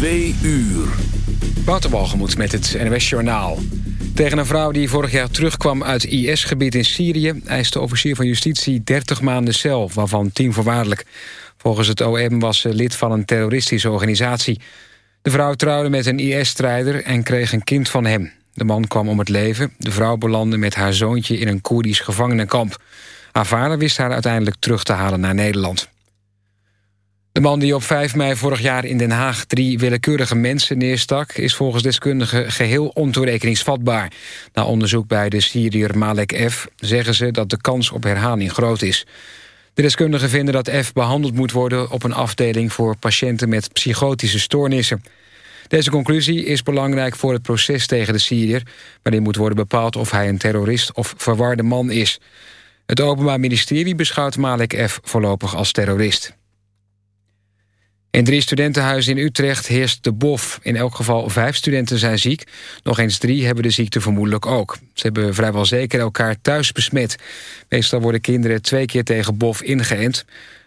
Twee uur. Waterbalgemoed met het NWS Journaal. Tegen een vrouw die vorig jaar terugkwam uit IS-gebied in Syrië... eist de officier van justitie 30 maanden cel, waarvan 10 voorwaardelijk. Volgens het OM was ze lid van een terroristische organisatie. De vrouw trouwde met een IS-strijder en kreeg een kind van hem. De man kwam om het leven. De vrouw belandde met haar zoontje in een Koerdisch gevangenenkamp. Haar vader wist haar uiteindelijk terug te halen naar Nederland. De man die op 5 mei vorig jaar in Den Haag drie willekeurige mensen neerstak... is volgens deskundigen geheel ontoerekeningsvatbaar. Na onderzoek bij de Syriër Malek F. zeggen ze dat de kans op herhaling groot is. De deskundigen vinden dat F behandeld moet worden op een afdeling... voor patiënten met psychotische stoornissen. Deze conclusie is belangrijk voor het proces tegen de Syriër... waarin moet worden bepaald of hij een terrorist of verwarde man is. Het Openbaar Ministerie beschouwt Malek F. voorlopig als terrorist. In drie studentenhuizen in Utrecht heerst de bof. In elk geval vijf studenten zijn ziek. Nog eens drie hebben de ziekte vermoedelijk ook. Ze hebben vrijwel zeker elkaar thuis besmet. Meestal worden kinderen twee keer tegen bof ingeënt.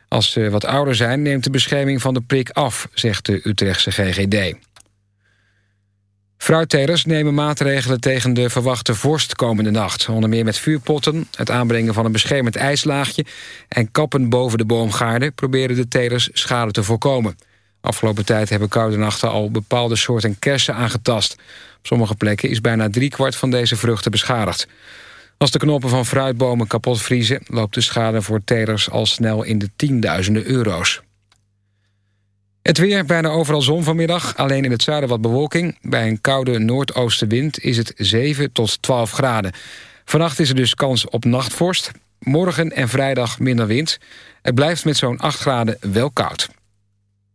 Als ze wat ouder zijn neemt de bescherming van de prik af, zegt de Utrechtse GGD. Fruittelers nemen maatregelen tegen de verwachte vorst komende nacht. Onder meer met vuurpotten, het aanbrengen van een beschermend ijslaagje... en kappen boven de boomgaarden proberen de telers schade te voorkomen. Afgelopen tijd hebben koude nachten al bepaalde soorten kersen aangetast. Op sommige plekken is bijna driekwart van deze vruchten beschadigd. Als de knoppen van fruitbomen kapot vriezen... loopt de schade voor telers al snel in de tienduizenden euro's. Het weer, bijna overal zon vanmiddag. Alleen in het zuiden wat bewolking. Bij een koude noordoostenwind is het 7 tot 12 graden. Vannacht is er dus kans op nachtvorst. Morgen en vrijdag minder wind. Het blijft met zo'n 8 graden wel koud.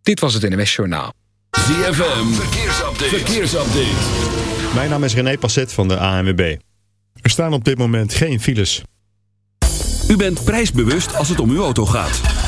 Dit was het NWS Journaal. ZFM, verkeersupdate. verkeersupdate. Mijn naam is René Passet van de ANWB. Er staan op dit moment geen files. U bent prijsbewust als het om uw auto gaat.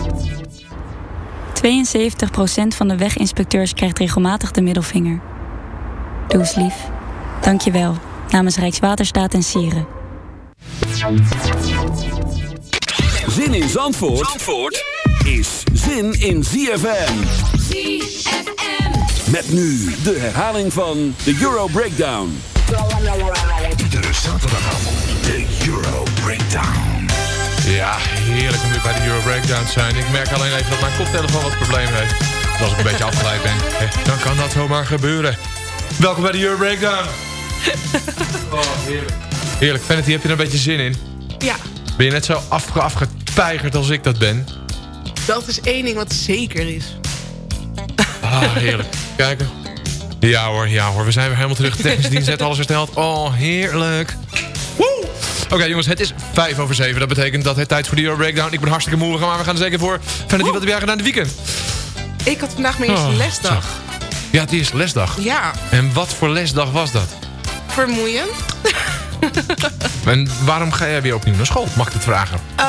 72% van de weginspecteurs krijgt regelmatig de middelvinger. Doe eens lief. Dank je wel. Namens Rijkswaterstaat en Sieren. Zin in Zandvoort, Zandvoort is zin in ZFM. ZFM. Met nu de herhaling van de Euro Breakdown. Iedere zaterdagavond de Euro Breakdown. Ja, heerlijk om weer bij de Euro Breakdown te zijn. Ik merk alleen even dat mijn koptelefoon wat problemen heeft. Dus als ik een beetje afgeleid ben, dan kan dat zomaar gebeuren. Welkom bij de Euro Breakdown. Oh, heerlijk. Heerlijk. Vanity, heb je er een beetje zin in? Ja. Ben je net zo afge afgepeigerd als ik dat ben? Dat is één ding wat zeker is. Ah, heerlijk. Kijken. Ja hoor, ja hoor. We zijn weer helemaal terug. De technische dienst heeft alles hersteld. Oh, heerlijk. Woe! Oké jongens, het is vijf over zeven. Dat betekent dat het tijd voor de Euro Breakdown. Ik ben hartstikke moe, maar we gaan er zeker voor. Vanity, wat heb jij gedaan dit weekend? Ik had vandaag mijn eerste Oh, lesdag. Ja, het is lesdag. Ja, En wat voor lesdag was dat? vermoeiend. En waarom ga jij weer opnieuw naar school? Mag ik het vragen? Ehm,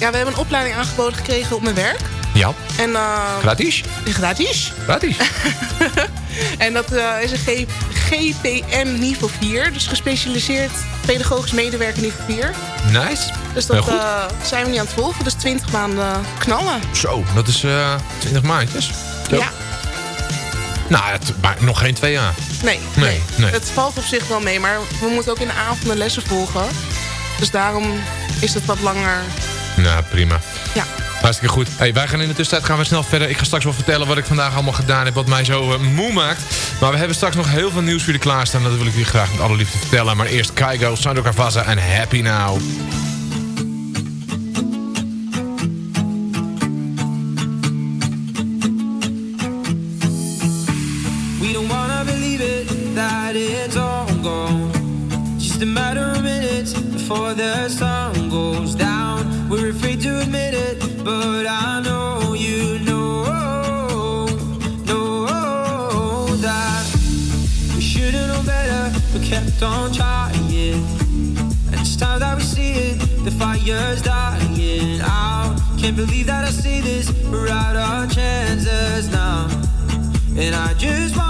ja, we hebben een opleiding aangeboden gekregen op mijn werk. Ja. En, eh, Gratis? Gratis. Gratis. En dat eh, is een GPM niveau 4. Dus gespecialiseerd pedagogisch medewerker niveau 4. Nice. Dus dat eh, zijn we niet aan het volgen. Dus 20 maanden knallen. Zo, dat is eh 20 maandjes. Zo. Ja. Nou, het, maar nog geen twee jaar. Nee, Nee, nee. Het valt op zich wel mee, maar we moeten ook in de avonden lessen volgen. Dus daarom is het wat langer. Nou, prima. Ja. Hartstikke goed. Hey, wij gaan in de tussentijd gaan we snel verder. Ik ga straks wel vertellen wat ik vandaag allemaal gedaan heb... wat mij zo eh, moe maakt. Maar we hebben straks nog heel veel nieuws voor jullie klaarstaan. Dat wil ik jullie graag met alle liefde vertellen. Maar eerst Kaigo, Sandro Carvazza en Happy Now. And I just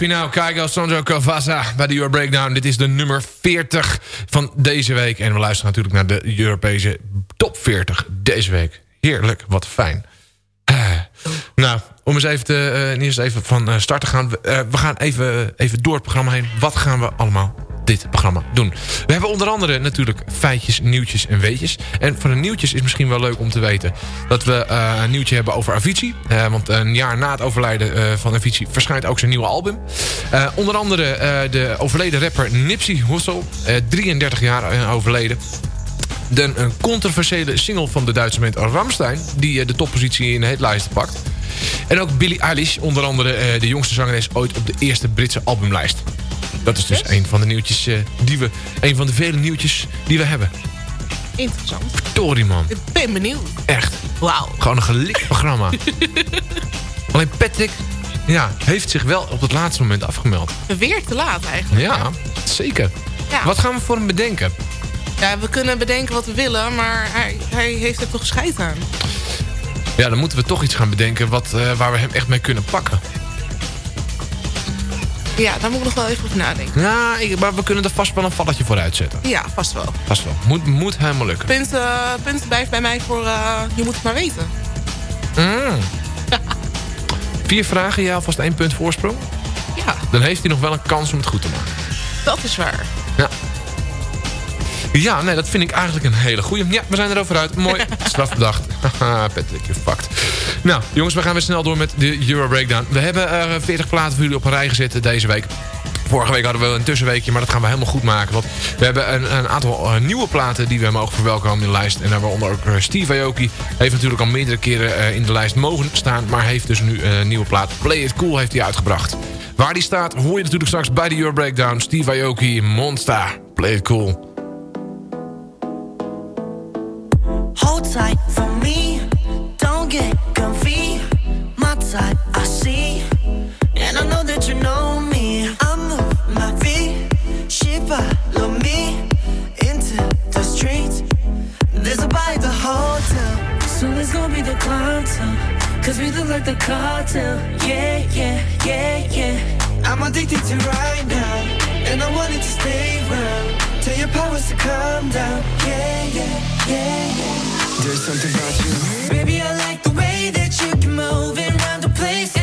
Ja, happy now. Kaigo Sandro Cavazza bij de Euro Breakdown. Dit is de nummer 40 van deze week. En we luisteren natuurlijk naar de Europese top 40 deze week. Heerlijk, wat fijn. Ah. Nou, om eens even, te, eerst even van uh, start te gaan. We, uh, we gaan even, even door het programma heen. Wat gaan we allemaal dit programma doen? We hebben onder andere natuurlijk feitjes, nieuwtjes en weetjes. En voor de nieuwtjes is misschien wel leuk om te weten... dat we een nieuwtje hebben over Avicii. want een jaar na het overlijden van Avicii... verschijnt ook zijn nieuwe album. onder andere de overleden rapper Nipsey Hussle. 33 jaar overleden. De, een controversiële single van de Duitse band Ramstein... die de toppositie in de hitlijsten pakt. En ook Billie Eilish, onder andere uh, de jongste zangeres ooit op de eerste Britse albumlijst. Dat is dus een van de nieuwtjes uh, die we... Een van de vele nieuwtjes die we hebben. Interessant. Verdorie man. Ik ben benieuwd. Echt. Wauw. Gewoon een gelikt programma. Alleen Patrick ja, heeft zich wel op het laatste moment afgemeld. Weer te laat eigenlijk. Ja, zeker. Ja. Wat gaan we voor hem bedenken? Ja, we kunnen bedenken wat we willen, maar hij, hij heeft er toch scheid aan. Ja, dan moeten we toch iets gaan bedenken wat, uh, waar we hem echt mee kunnen pakken. Ja, daar moet ik nog wel even over nadenken. Ja, ik, maar we kunnen er vast wel een valletje voor uitzetten. Ja, vast wel. Vast wel. Moet, moet helemaal lukken. Punt, uh, punt blijft bij mij voor uh, je moet het maar weten. Mm. Vier vragen, ja, alvast één punt voorsprong? Ja. Dan heeft hij nog wel een kans om het goed te maken. Dat is waar. Ja. Ja, nee, dat vind ik eigenlijk een hele goeie. Ja, we zijn erover uit. Mooi. Strafbedacht. Haha, Patrick, je fucked. Nou, jongens, we gaan weer snel door met de Euro Breakdown. We hebben uh, 40 platen voor jullie op een rij gezet deze week. Vorige week hadden we een tussenweekje, maar dat gaan we helemaal goed maken. Want we hebben een, een aantal uh, nieuwe platen die we mogen verwelkomen in de lijst. En daaronder ook Steve Aoki. Heeft natuurlijk al meerdere keren in de lijst mogen staan. Maar heeft dus nu een nieuwe plaat. Play It Cool heeft hij uitgebracht. Waar die staat hoor je natuurlijk straks bij de Euro Breakdown. Steve Aoki, Monster. Play It Cool. Tight for me, don't get comfy. My type, I see, and I know that you know me. I move my feet, she follow me into the streets. There's a at the hotel, so it's gonna be the cartel. Cause we look like the cartel. Yeah, yeah, yeah, yeah. I'm addicted to right now, and I want it to stay round. Tell your powers to calm down. Yeah, yeah, yeah, yeah. There's something about you. Baby, I like the way that you can move around the place.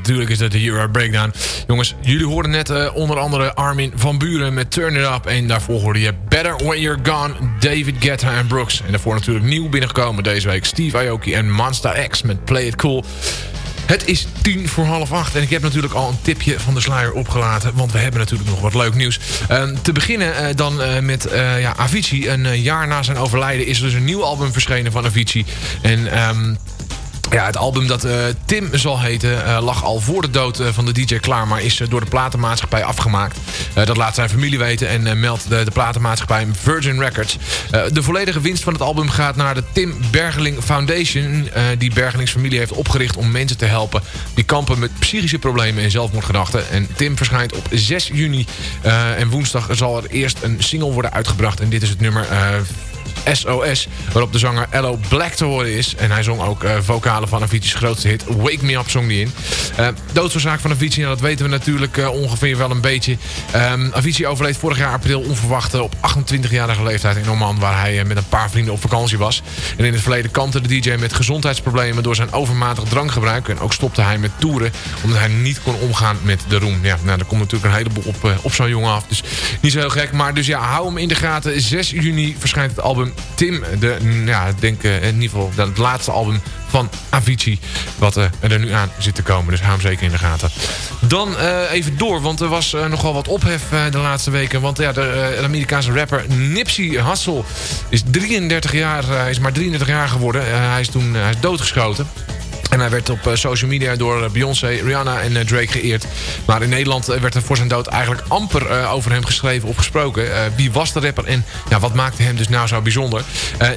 Natuurlijk is dat de Euro Breakdown. Jongens, jullie hoorden net uh, onder andere Armin van Buren met Turn It Up. En daarvoor hoorde je Better When You're Gone, David Guetta en Brooks. En daarvoor natuurlijk nieuw binnengekomen deze week. Steve Aoki en Monster X met Play It Cool. Het is tien voor half acht en ik heb natuurlijk al een tipje van de sluier opgelaten. Want we hebben natuurlijk nog wat leuk nieuws. Uh, te beginnen uh, dan uh, met ja, Avicii. Een jaar na zijn overlijden is er dus een nieuw album verschenen van Avicii. En... Um, ja, het album dat uh, Tim zal heten uh, lag al voor de dood uh, van de DJ klaar... maar is door de platenmaatschappij afgemaakt. dat laat zijn familie weten en meldt de, de platenmaatschappij Virgin Records. de volledige winst van het album gaat naar de Tim Bergeling Foundation... die Bergelings familie heeft opgericht om mensen te helpen... die kampen met psychische problemen en zelfmoordgedachten. En Tim verschijnt op 6 juni en woensdag zal er eerst een single worden uitgebracht... en dit is het nummer SOS. Waarop de zanger Ello Black te horen is. En hij zong ook uh, vocalen van Avicii's grootste hit Wake Me Up zong die in. Uh, doodsoorzaak van Avicii, nou, dat weten we natuurlijk uh, ongeveer wel een beetje. Um, Avicii overleed vorig jaar april onverwacht op 28-jarige leeftijd in Oman... waar hij met een paar vrienden op vakantie was. En in het verleden kampte de DJ met gezondheidsproblemen... door zijn overmatig drankgebruik. En ook stopte hij met toeren omdat hij niet kon omgaan met de roem. Ja, nou, daar komt natuurlijk een heleboel op, op zo'n jongen af. Dus niet zo heel gek. Maar dus ja, hou hem in de gaten. 6 juni verschijnt het album Tim. De, ja, uh, in ieder geval het laatste album van Avicii. Wat uh, er nu aan zit te komen. Dus hou hem zeker in de gaten. Dan uh, even door, want er was nogal wat ophef de laatste weken. Want ja, de, de Amerikaanse rapper Nipsey Hussle is 33 jaar, is maar 33 jaar geworden. hij is toen hij is doodgeschoten. En hij werd op uh, social media door uh, Beyoncé, Rihanna en uh, Drake geëerd. Maar in Nederland werd er voor zijn dood eigenlijk amper over hem geschreven of gesproken. wie was de rapper en ja, wat maakte hem dus nou zo bijzonder?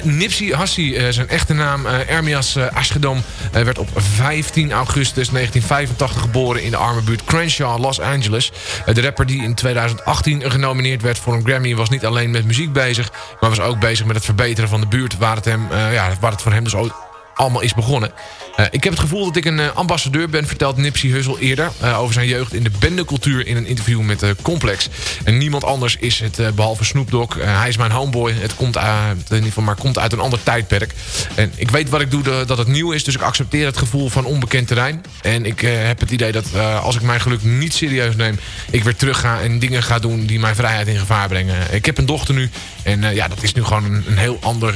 Nipsey Hussey, zijn echte naam Ermias Ashkedom... werd op 15 augustus 1985 geboren in de arme buurt Crenshaw, Los Angeles. de rapper die in 2018 genomineerd werd voor een Grammy... was niet alleen met muziek bezig, maar was ook bezig met het verbeteren van de buurt... waar het, hem, ja, waar het voor hem dus ook allemaal is begonnen. Uh, ik heb het gevoel dat ik een uh, ambassadeur ben, vertelt Nipsey Hussle eerder... Uh, over zijn jeugd in de bendecultuur in een interview met Complex. En niemand anders is het behalve Snoop Dogg. hij is mijn homeboy, het komt, uit, in ieder geval, maar komt uit een ander tijdperk. En ik weet wat ik doe, dat het nieuw is, dus ik accepteer het gevoel van onbekend terrein. En ik heb het idee dat als ik mijn geluk niet serieus neem... ik weer terug ga en dingen ga doen die mijn vrijheid in gevaar brengen. Ik heb een dochter nu en ja, dat is nu gewoon een, heel ander,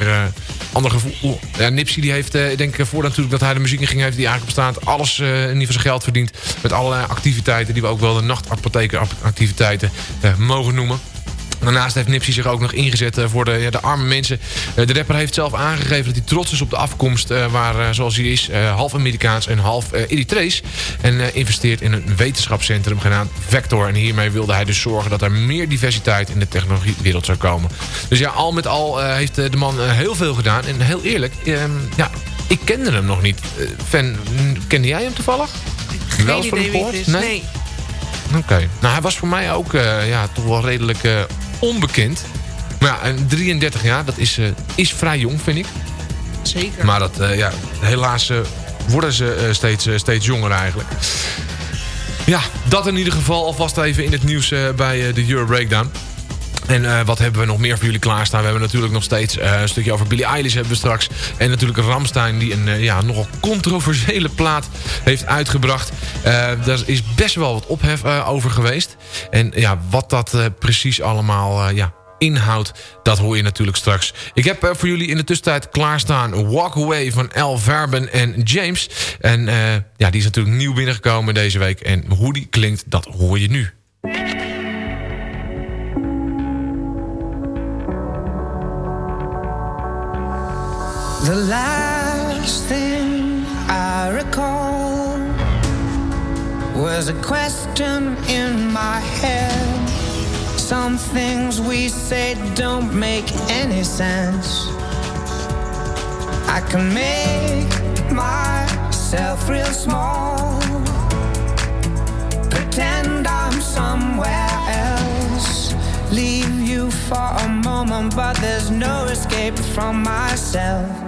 ander gevoel. Ja, Nipsey die heeft, ik denk voordat natuurlijk dat hij de muziek ging heeft die eigenlijk op staat. Alles uh, in ieder geval geld verdient. Met allerlei activiteiten die we ook wel de nachtapothekenactiviteiten uh, mogen noemen. Daarnaast heeft Nipsey zich ook nog ingezet eh, voor de, ja, de arme mensen. De rapper heeft zelf aangegeven dat hij trots is op de afkomst... waar, zoals hij is, half Amerikaans en half Eritrees. En investeert in een wetenschapscentrum genaamd Vector. En hiermee wilde hij dus zorgen dat er meer diversiteit... in de technologiewereld zou komen. Dus ja, al met al heeft de man heel veel gedaan. En heel eerlijk, ehm, ja, ik kende hem nog niet. Fan, kende jij hem toevallig? Geen wel eens van hem gehoord? Nee. nee. Oké. Nou, hij was voor mij ook uh, ja, toch wel redelijk uh, onbekend. Maar ja, 33 jaar, dat is, is vrij jong, vind ik. Zeker. Maar dat, ja, helaas worden ze steeds, steeds jonger eigenlijk. Ja, dat in ieder geval alvast even in het nieuws bij de Euro Breakdown. En uh, wat hebben we nog meer voor jullie klaarstaan? We hebben natuurlijk nog steeds uh, een stukje over Billie Eilish hebben we straks. En natuurlijk Ramstein die een uh, ja, nogal controversiële plaat heeft uitgebracht. daar is best wel wat ophef over geweest. En ja, wat dat precies allemaal ja, inhoudt, dat hoor je natuurlijk straks. Ik heb voor jullie in de tussentijd klaarstaan Walk Away van El Verben en James. En ja, die is natuurlijk nieuw binnengekomen deze week. En hoe die klinkt, dat hoor je nu. The last thing I recall was a question in my head. Some things we say don't make any sense. I can make myself real small, pretend I'm somewhere else, leave you for a moment, but there's no escape from myself.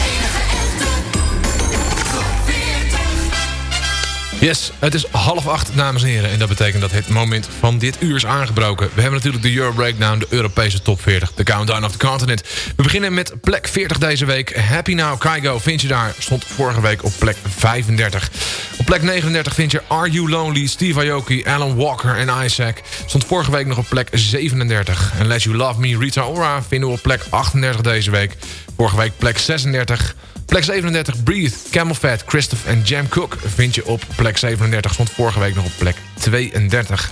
Yes, het is half acht, dames en heren. En dat betekent dat het moment van dit uur is aangebroken. We hebben natuurlijk de Euro Breakdown, de Europese top 40. De Countdown of the Continent. We beginnen met plek 40 deze week. Happy Now, Kaigo, vind je daar. Stond vorige week op plek 35. Op plek 39 vind je Are You Lonely, Steve Aoki, Alan Walker en Isaac. Stond vorige week nog op plek 37. En Let You Love Me, Rita Ora vinden we op plek 38 deze week. Vorige week plek 36. Plek 37, Breathe, Camel Fat, Christoph en Jam Cook vind je op plek 37. Stond vorige week nog op plek 32.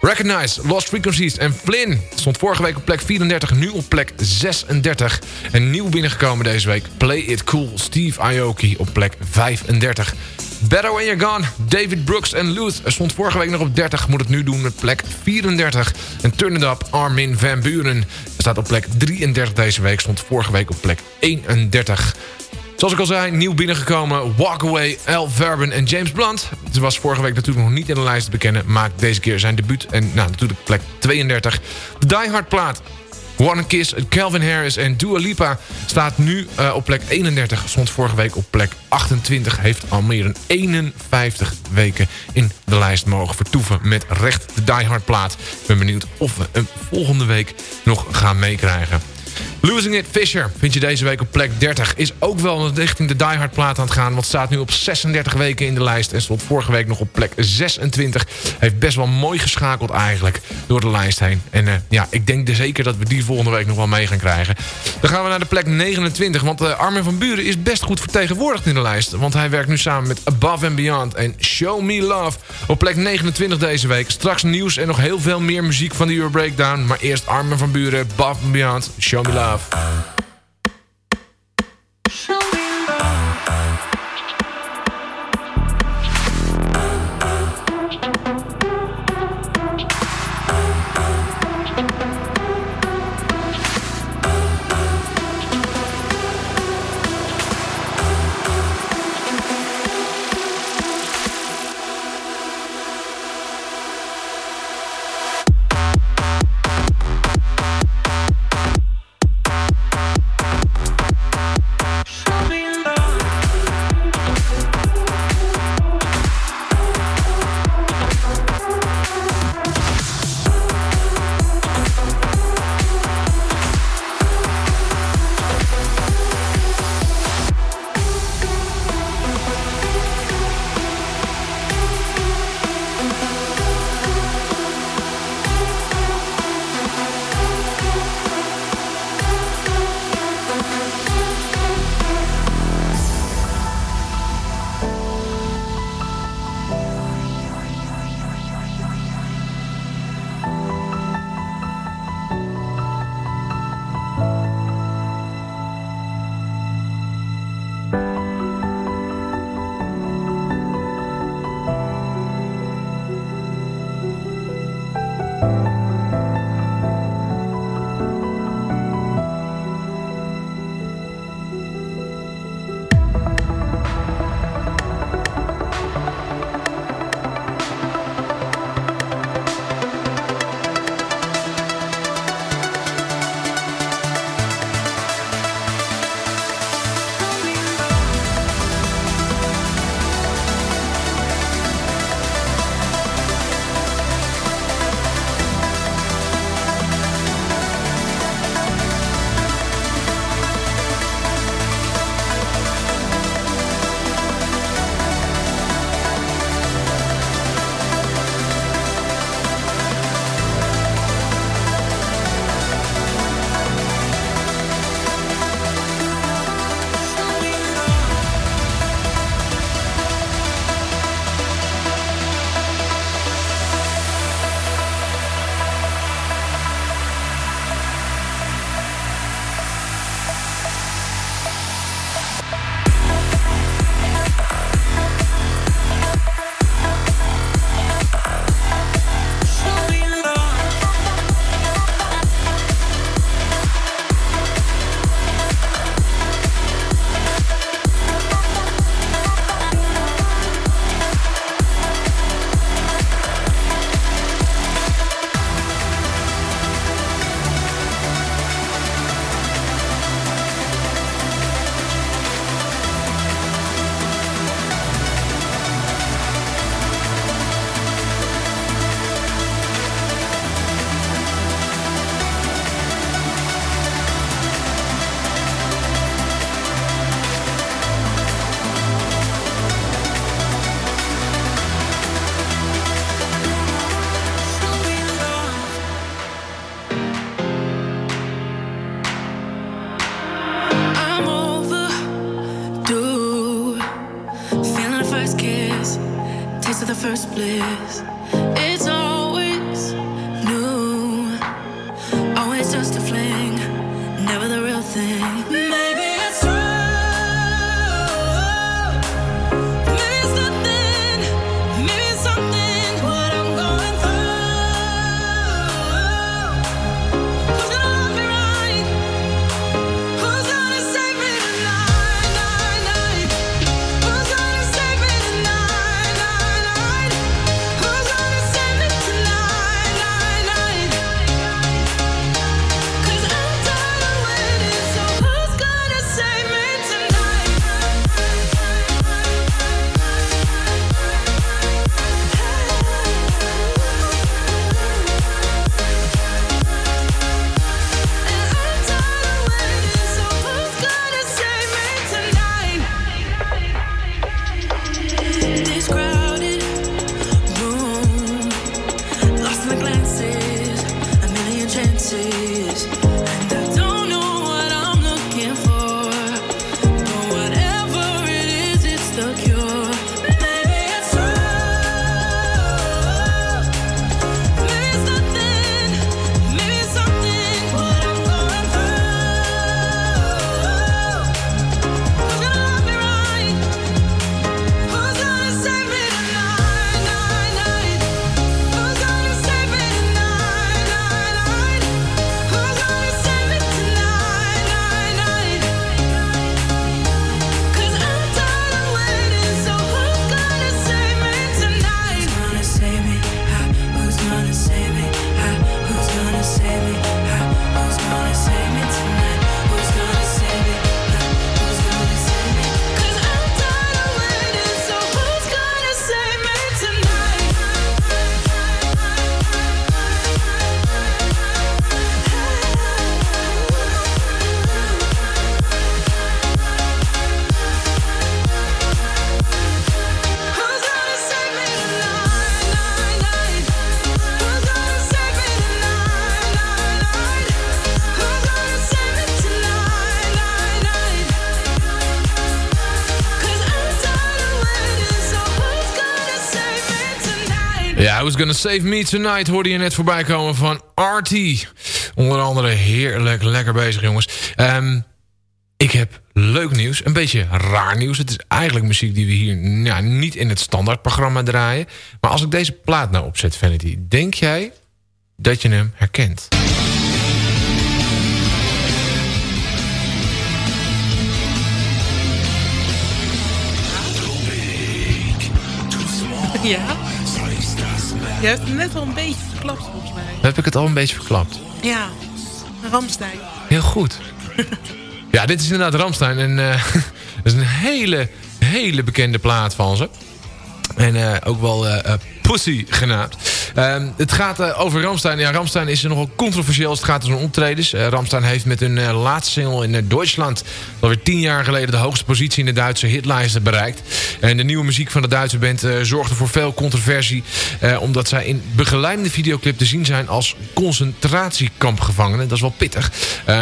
Recognize, Lost Frequencies en Flynn stond vorige week op plek 34, nu op plek 36. En nieuw binnengekomen deze week, Play It Cool, Steve Aoki op plek 35. Better When You're Gone, David Brooks en Luth stond vorige week nog op 30, moet het nu doen met plek 34. En Turn It Up, Armin van Buren staat op plek 33 deze week, stond vorige week op plek 31. Zoals ik al zei, nieuw binnengekomen Walkaway, Al Verben en James Blunt. Ze was vorige week natuurlijk nog niet in de lijst te bekennen... maakt deze keer zijn debuut en nou, natuurlijk plek 32. De Die Hard plaat One Kiss, Calvin Harris en Dua Lipa staat nu uh, op plek 31. Stond vorige week op plek 28. Heeft al meer dan 51 weken in de lijst mogen vertoeven met recht de Die Hard plaat. Ik ben benieuwd of we hem volgende week nog gaan meekrijgen. Losing It Fisher vind je deze week op plek 30. Is ook wel richting de Die Hard plaat aan het gaan. Want staat nu op 36 weken in de lijst. En stond vorige week nog op plek 26. Heeft best wel mooi geschakeld eigenlijk door de lijst heen. En uh, ja, ik denk dus zeker dat we die volgende week nog wel mee gaan krijgen. Dan gaan we naar de plek 29. Want uh, Armin van Buren is best goed vertegenwoordigd in de lijst. Want hij werkt nu samen met Above and Beyond en Show Me Love. Op plek 29 deze week. Straks nieuws en nog heel veel meer muziek van de Euro Breakdown. Maar eerst Armin van Buren, Above and Beyond, Show Me Love. first bliss. Gonna Save Me Tonight hoorde je net voorbij komen van Artie. Onder andere heerlijk, lekker bezig jongens. Ehm, ik heb leuk nieuws, een beetje raar nieuws. Het is eigenlijk muziek die we hier ja, niet in het standaardprogramma draaien. Maar als ik deze plaat nou opzet, Vanity, denk jij dat je hem herkent? Ja? Je hebt het net al een beetje verklapt volgens mij. Heb ik het al een beetje verklapt? Ja, Ramstein. Heel goed. ja, dit is inderdaad Ramstein. En eh, dat is een hele, hele bekende plaat van ze. En eh, ook wel eh, Pussy genaamd. Ehm, het gaat eh, over Ramstein. Ja, Ramstein is nogal controversieel als het gaat om optredens. Eh, Ramstein heeft met hun eh, laatste single in Duitsland... alweer tien jaar geleden de hoogste positie in de Duitse hitlijsten bereikt. En de nieuwe muziek van de Duitse band zorgde voor veel controversie... omdat zij in begeleidende videoclip te zien zijn als concentratiekampgevangenen. Dat is wel pittig.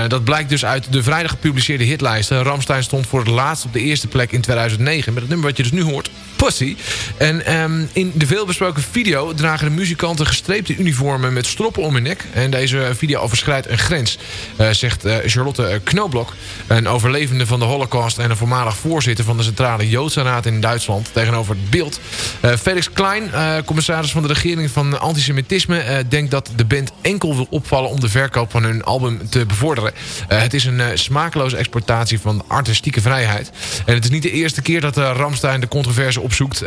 Dat blijkt dus uit de vrijdag gepubliceerde hitlijsten. Ramstein stond voor het laatst op de eerste plek in 2009... met het nummer wat je dus nu hoort, Pussy. En ehm, in de veelbesproken video dragen de muzikanten gestreepte uniformen met stroppen om hun nek. En deze video overschrijdt een grens, eh, zegt eh, Charlotte eh, Knoblok. Een overlevende van de holocaust en een voormalig voorzitter van de Centrale Joodse Raad in Duitsland. Tegenover het beeld. Felix Klein, commissaris van de regering van antisemitisme... denkt dat de band enkel wil opvallen om de verkoop van hun album te bevorderen. Het is een smakeloze exploitatie van artistieke vrijheid. En het is niet de eerste keer dat Ramstein de controverse opzoekt.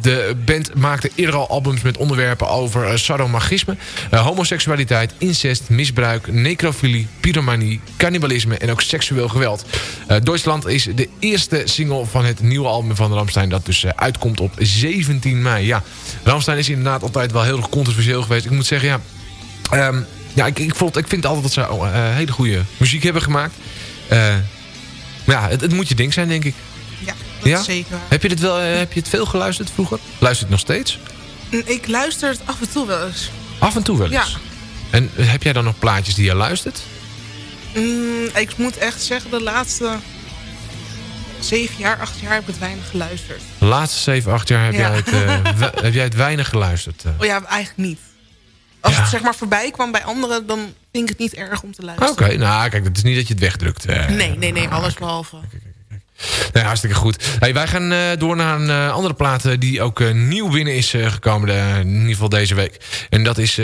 De band maakte eerder al albums met onderwerpen over uh, sadomasochisme, uh, homoseksualiteit, incest, misbruik, necrofilie, pyromanie, cannibalisme en ook seksueel geweld. Uh, Duitsland is de eerste single van het nieuwe album van Ramstein dat dus uitkomt op 17 mei. Ja, Ramstein is inderdaad altijd wel heel erg controversieel geweest. Ik moet zeggen, ja... Um, ja, ik, ik, vond, ik vind altijd dat ze uh, hele goede muziek hebben gemaakt. Uh, maar ja, het, het, moet je ding zijn, denk ik. Ja, dat ja? is zeker. Heb je, het wel, uh, heb je het veel geluisterd vroeger? Luister je het nog steeds? Ik luister het af en toe wel eens. Af en toe wel eens? Ja. En heb jij dan nog plaatjes die je luistert? Mm, ik moet echt zeggen, de laatste zeven jaar, acht jaar heb ik het weinig geluisterd. De laatste 7, 8 jaar heb, Ja. jij, het, eh, heb jij het weinig geluisterd. eh. Oh ja, eigenlijk niet. Als het zeg maar voorbij kwam bij anderen, dan vind ik het niet erg om te Oké, luisteren. nou kijk, dat is niet dat je het wegdrukt. eh. Nee, nee, nee, alles behalve. Nee, hartstikke goed. Hey, wij gaan eh, door naar een eh, andere plaat eh, die ook nieuw binnen is gekomen. in ieder geval deze week. En dat is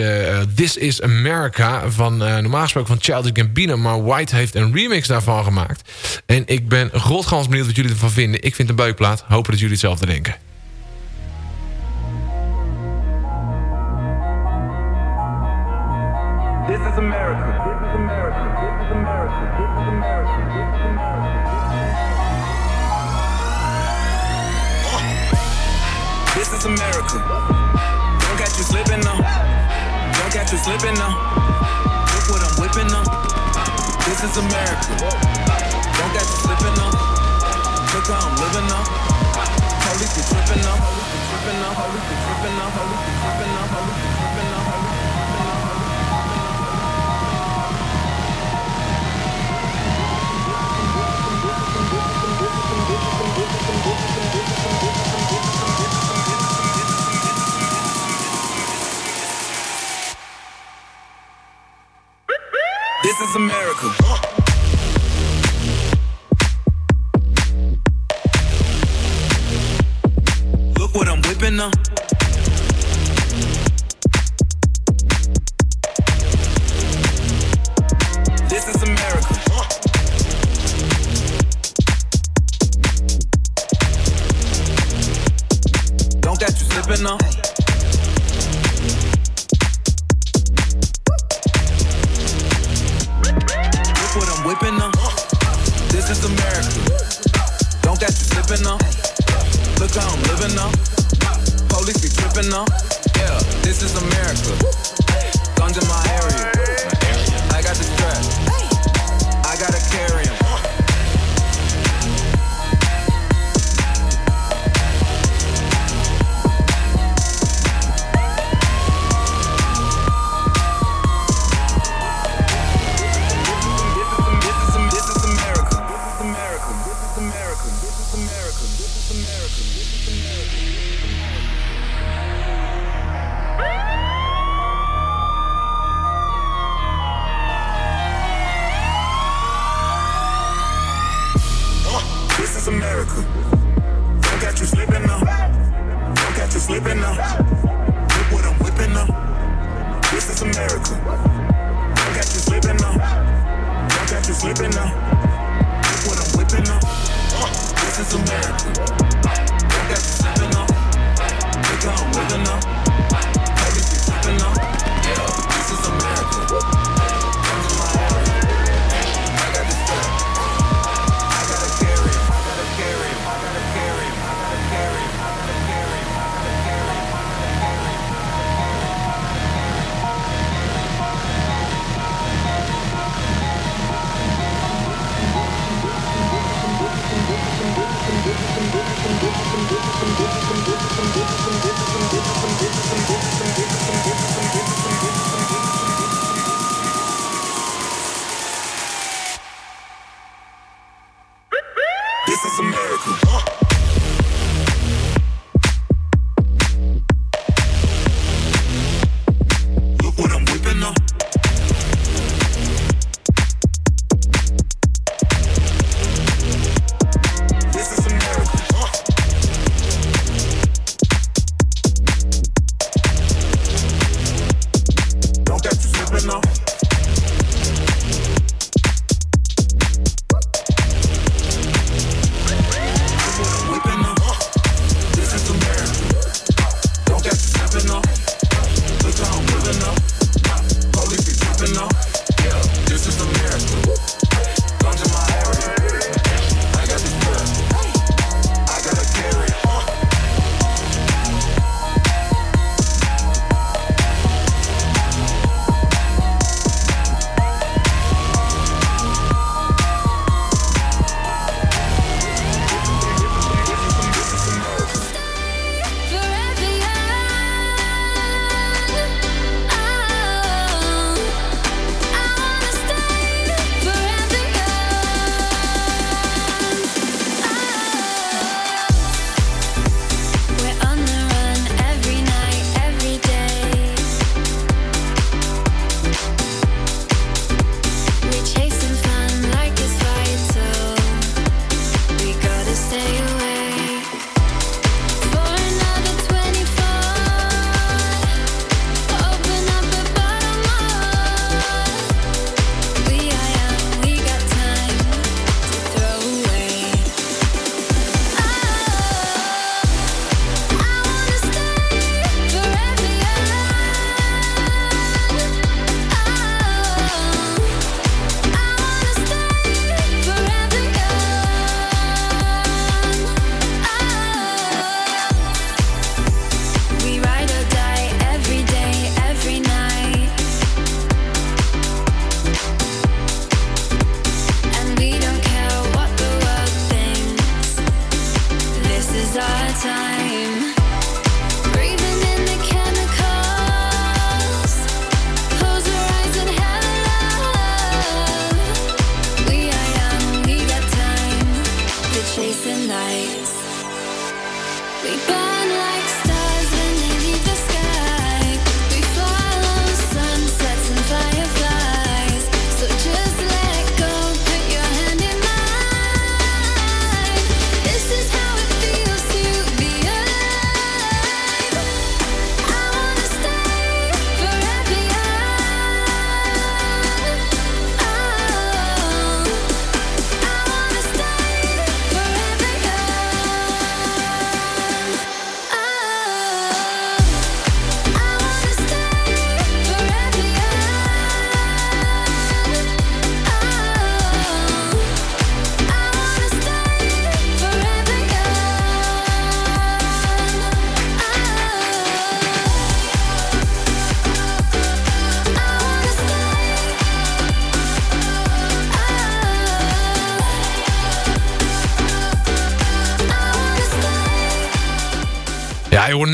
This is America. Van, normaal gesproken van Childish Gambino. Maar White heeft een remix daarvan gemaakt. En ik ben godgans benieuwd wat jullie ervan vinden. Ik vind het een beukplaat. Hopen dat jullie hetzelfde denken. This is America. This is America. This is America. This is America. This is America. This is America. Don't catch you slipping now. Don't catch you slipping now. Look what I'm whipping now. This is America. Don't catch you slipping now. Look how I'm living now. Police be tripping now. Police be tripping now. Police be tripping now. Police be tripping now. Police be tripping now. Is America. Look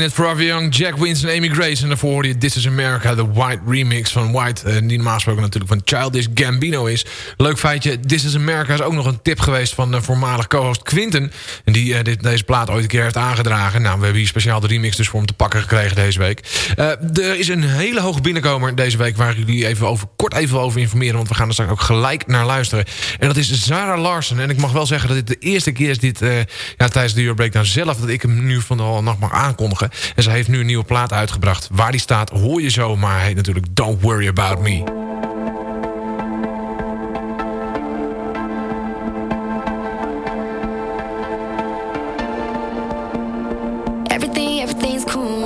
Net Forever Young, Jack en Amy Grace. En daarvoor hoorde je This is America, de White remix van White. Eh, uh, die normaal gesproken natuurlijk van Childish Gambino is. Leuk feitje, This is America is ook nog een tip geweest... van de voormalig co-host Quinten. En die eh, dit, deze plaat ooit een keer heeft aangedragen. Nou, we hebben hier speciaal de remix dus voor hem te pakken gekregen deze week. er is een hele hoge binnenkomer deze week... waar ik jullie even over, kort even over informeren... want we gaan er straks ook gelijk naar luisteren. En dat is Zara Larsen. En ik mag wel zeggen dat dit de eerste keer is... Dit, ja, tijdens de Euro Breakdown zelf... dat ik hem nu van de nacht mag aankondigen. En ze heeft nu een nieuwe plaat uitgebracht. Waar die staat hoor je zo, maar hij heet natuurlijk Don't Worry About Me. everything's cool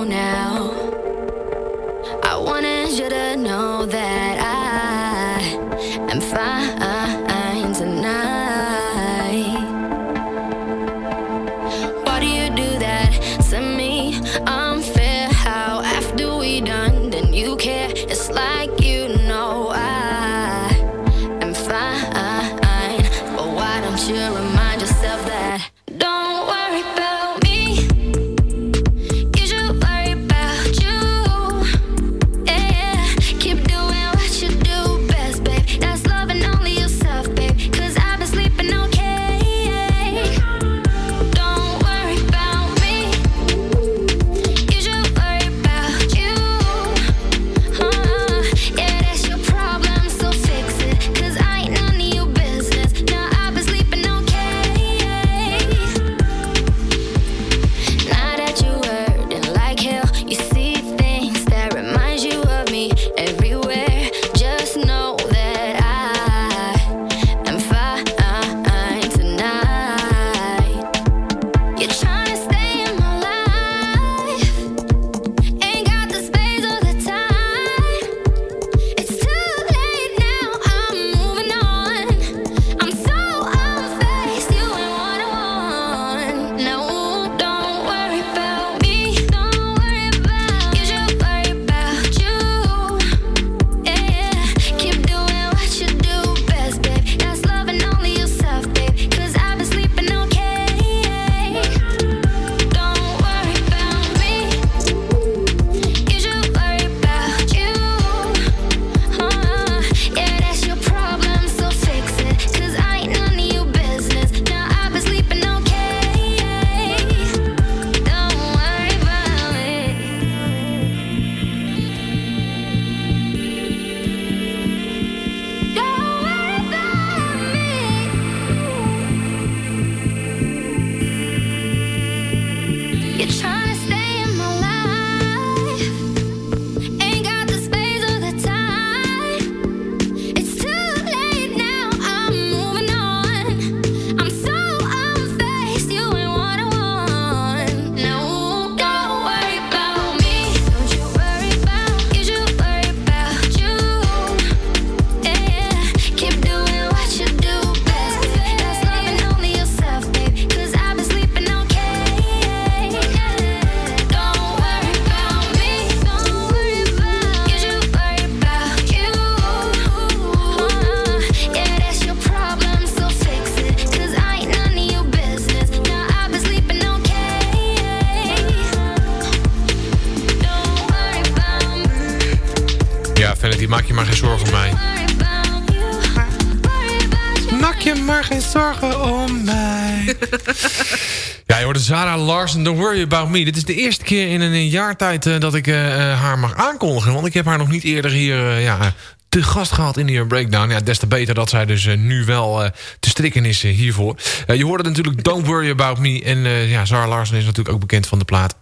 Larsen, Don't Worry About Me. Dit is de eerste keer in een jaar tijd eh, dat ik eh, eh, haar mag aankondigen. Want ik heb haar nog niet eerder hier ja, te gast gehad in die Breakdown. Ja, des te beter dat zij dus nu wel te strikken is hiervoor. Eh, je hoorde natuurlijk Don't Worry About Me. En ja, Zara Larsen is natuurlijk ook bekend van de plaat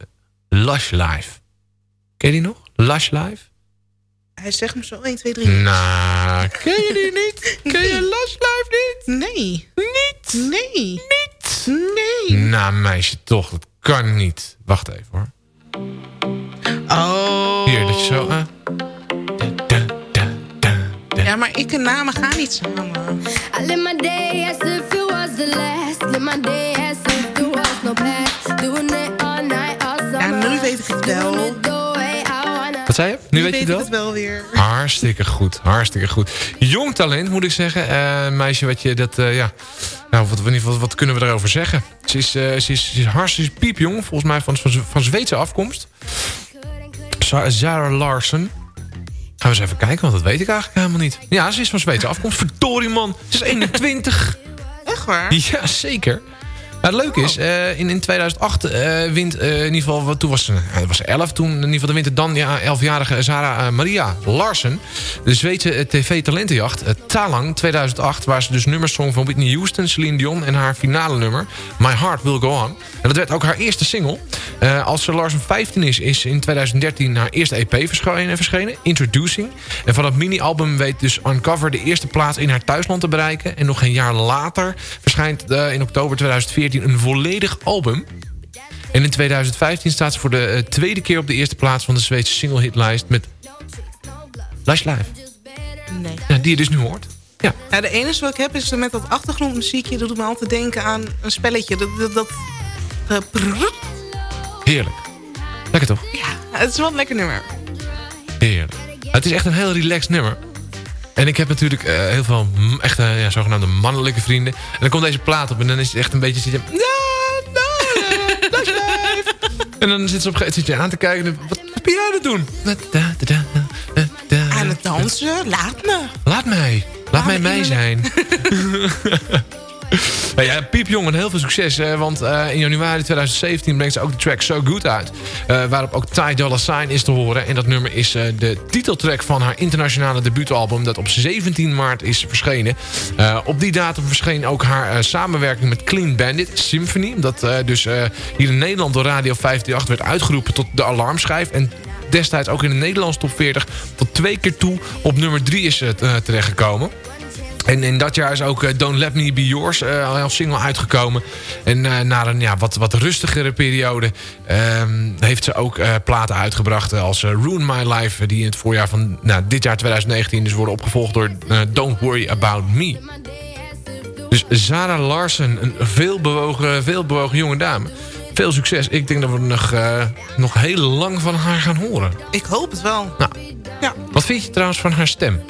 Lush Life. Ken je die nog? Lush Life? Hij zegt me zo 1, 2, 3. Nou, ken je die niet? Ken je Lush Life niet? Nee. Niet? Nee. Niet? Nee. Nou, meisje, toch. Dat kan niet. Wacht even, hoor. Oh. Hier, dat je zo... eh, Ja, maar ik en namen gaan niet samen. I live my day as if it was the last. Live my day as Nu weet je weet het wel weer. Hartstikke goed, hartstikke goed. Jong talent, moet ik zeggen. Eh, meisje, wat je dat, eh, ja... Nou, wat, wat, wat, wat kunnen we daarover zeggen? Ze is, eh, ze is, ze is hartstikke piepjong, volgens mij van, van, van Zweedse afkomst. Zara Larsen. Gaan we eens even kijken, want dat weet ik eigenlijk helemaal niet. Ja, ze is van Zweedse afkomst. Verdorie man, ze is 21. Echt waar? Ja, zeker. Nou, het leuke is, eh, in, in 2008 eh, wint eh, in ieder geval, wat- toen was ze, was 11, toen in ieder geval de wint dan ja, 11-jarige Sarah eh, Maria Larsen. De Zweedse tv-talentenjacht Talang 2008, waar ze dus nummers zong van Whitney Houston, Celine Dion en haar finale nummer My Heart Will Go On. En dat werd ook haar eerste single. Als ze Larsen 15 is, is in 2013 haar eerste EP verschenen, verschenen Introducing. En van het mini-album weet dus Uncover de eerste plaats in haar thuisland te bereiken. En nog een jaar later verschijnt in oktober 2014 een volledig album. En in 2015 staat ze voor de eh, tweede keer op de eerste plaats van de Zweedse single-hitlijst met Lush Live. Nee. Ja, die je dus nu hoort. Ja. Ja, de enige wat ik heb is met dat achtergrondmuziekje. Dat doet me altijd denken aan een spelletje. Dat, dat, dat eh. Heerlijk. Lekker toch? ja, het is wel een lekker nummer. Heerlijk. Het is echt een heel relaxed nummer. En ik heb natuurlijk eh, heel veel m- echte ja, zogenaamde mannelijke vrienden. En dan komt deze plaat op en dan is het echt een beetje... Zit je, "Ja, nou, dat is live." en dan zit ze op zit je aan te kijken. En, wat, ben jij aan het doen? Aan het dansen, laat me. Laat mij. Laat mij mij zijn. Ja, piepjong en heel veel succes. want eh, in januari 2017 brengt ze ook de track So Good uit. eh, waarop ook Ty Dolla Sign is te horen. En dat nummer is eh, de titeltrack van haar internationale debuutalbum... dat op 17 maart is verschenen. Op die datum verscheen ook haar samenwerking met Clean Bandit, Symphony. Dat dus hier in Nederland door Radio 538 werd uitgeroepen tot de alarmschijf. En destijds ook in de Nederlandse top 40 tot twee keer toe op nummer 3 is terechtgekomen. En in dat jaar is ook eh, Don't Let Me Be Yours eh, als single uitgekomen. En eh, na een ja, wat, wat rustigere periode ehm, heeft ze ook platen uitgebracht als Ruin My Life... die in het voorjaar van nou, dit jaar 2019 dus worden opgevolgd door Don't Worry About Me. Dus Zara Larsen, een veelbewogen, veelbewogen jonge dame. Veel succes. Ik denk dat we nog, nog heel lang van haar gaan horen. Ik hoop het wel. Nou, Ja. wat vind je trouwens van haar stem?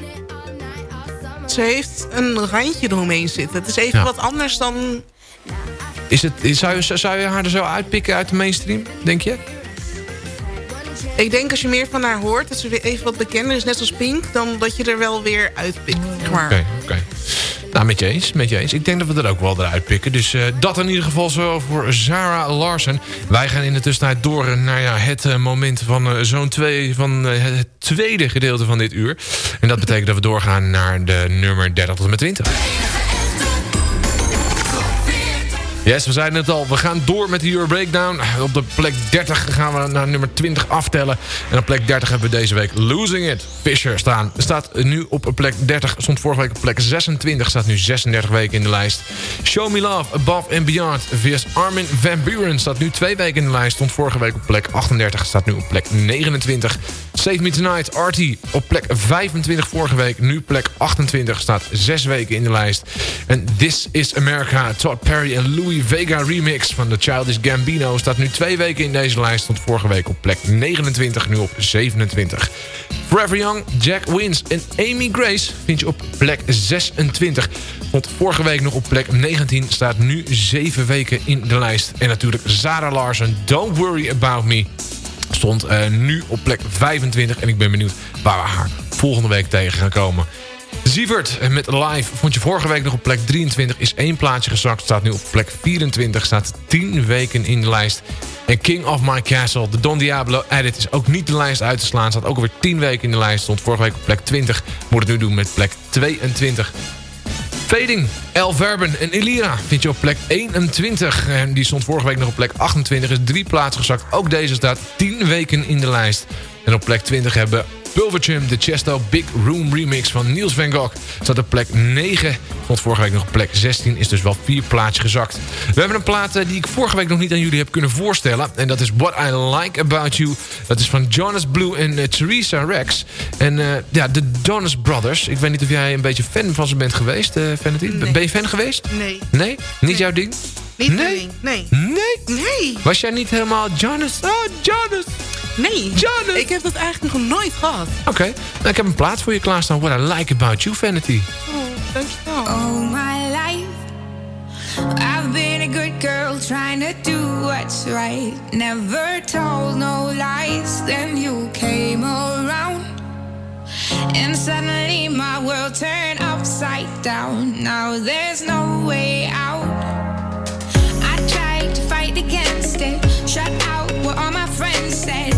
Ze heeft een randje eromheen zitten. Het is even Ja. wat anders dan... Is het, zou, je, zou je haar er zo uitpikken uit de mainstream, denk je? Ik denk als je meer van haar hoort, dat ze weer even wat bekender is, net als Pink, dan dat je er wel weer uitpikt. maar. Oké, oké. Nou, met je eens, met je eens. Ik denk dat we er ook wel eruit pikken. Dus eh, dat in ieder geval zo voor Zara Larsen. Wij gaan in de tussentijd door naar ja, het eh, moment van eh, zo'n twee... van het tweede gedeelte van dit uur. En dat betekent dat we doorgaan naar de nummer 30 tot en met 20. Yes, we zeiden het al. We gaan door met de Euro Breakdown. Op de plek 30 gaan we naar nummer 20 aftellen. En op plek 30 hebben we deze week Losing It. Fisher staan. Staat nu op plek 30. Stond vorige week op plek 26. Staat nu 36 weken in de lijst. Show Me Love, Above and Beyond. Vs Armin Van Buren staat nu twee weken in de lijst. Stond vorige week op plek 38. Staat nu op plek 29. Save Me Tonight, Artie. Op plek 25 vorige week. Nu plek 28. Staat zes weken in de lijst. En This Is America, Todd Perry en Louis Vega remix van The Childish Gambino... staat nu twee weken in deze lijst. Stond vorige week op plek 29, nu op 27. Forever Young, Jack Wins en Amy Grace vind je op plek 26. Stond vorige week nog op plek 19, staat nu 7 weken in de lijst. En natuurlijk Zara Larsen, Don't Worry About Me... stond eh, nu op plek 25 en ik ben benieuwd waar we haar volgende week tegen gaan komen. Sievert met Live vond je vorige week nog op plek 23. Is één plaatsje gezakt. Staat nu op plek 24. Staat 10 weken in de lijst. En King of My Castle, de Don Diablo edit... is ook niet de lijst uit te slaan. Staat ook alweer 10 weken in de lijst. Stond vorige week op plek 20. Moet het nu doen met plek 22. Fading, El Verben en Elira vind je op plek 21. En die stond vorige week nog op plek 28. Is drie plaatsen gezakt. Ook deze staat 10 weken in de lijst. En op plek 20 hebben Pulverchum, de Chesto Big Room remix van Niels van Gogh. Staat op plek 9. Stond vorige week nog op plek 16. Is dus wel vier plaatsen gezakt. We hebben een plaat eh, die ik vorige week nog niet aan jullie heb kunnen voorstellen. En dat is What I Like About You. Dat is van Jonas Blue en eh, Theresa Rex. En eh, ja, de Jonas Brothers. Ik weet niet of jij een beetje fan van ze bent geweest, uh, Vanity. Ben je fan geweest? Nee. Nee? Niet jouw ding? Niet Nee? nee. nee. Nee? Nee. Was jij niet helemaal Jonas? Oh, Jonas! Nee. Jonas! Ik heb dat eigenlijk nog nooit gehad. Oké, nou, ik heb een plaat voor je klaarstaan. What I Like About You, Vanity. Oh, dankjewel. All my life, I've been a good girl trying to do what's right. Never told no lies. Then you came around, and suddenly my world turned upside down. Now there's no way out. I tried to fight against it, shut out what all my friends said.